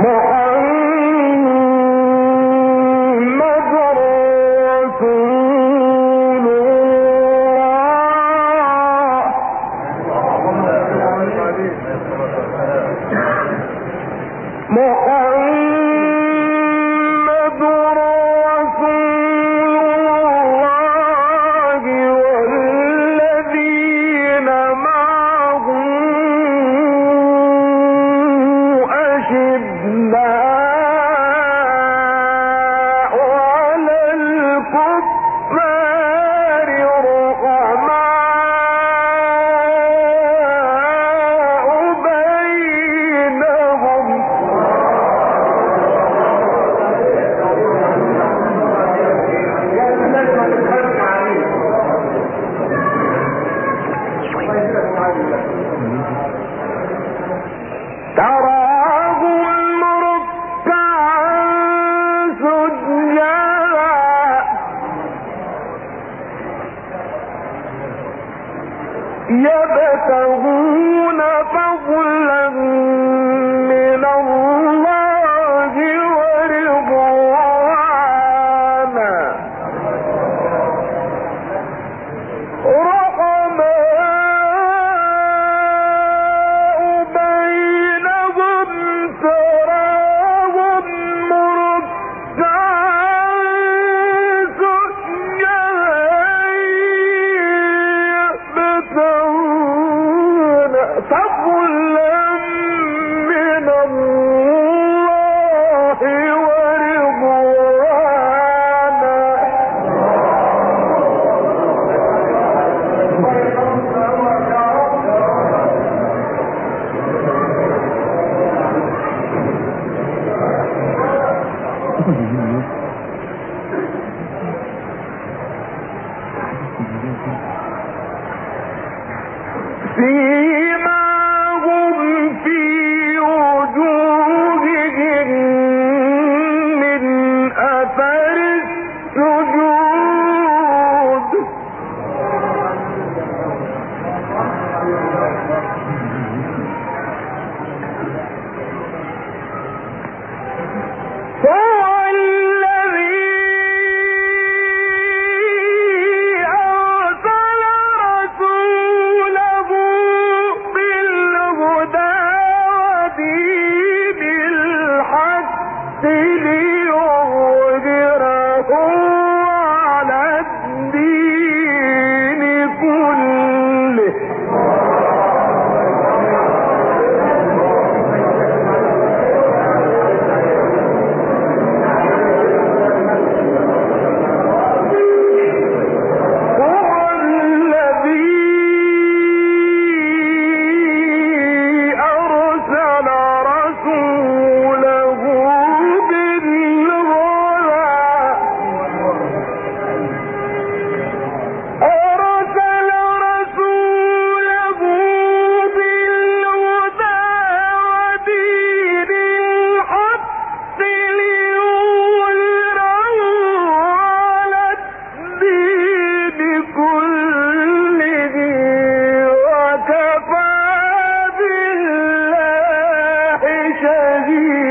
โมฆะ شهيد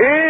He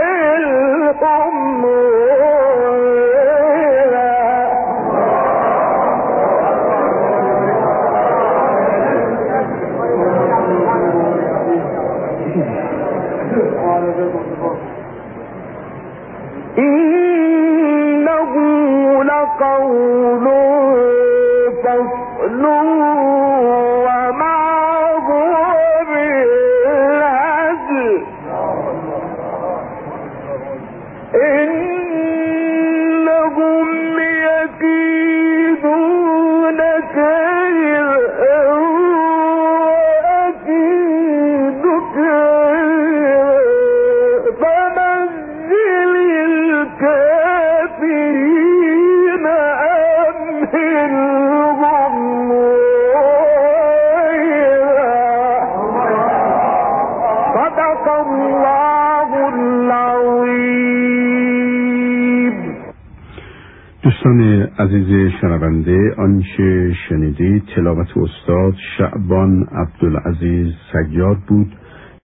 الحمى عزیز شنونده آنچه شنیدید تلاوت استاد شعبان عبدالعزیز سیاد بود.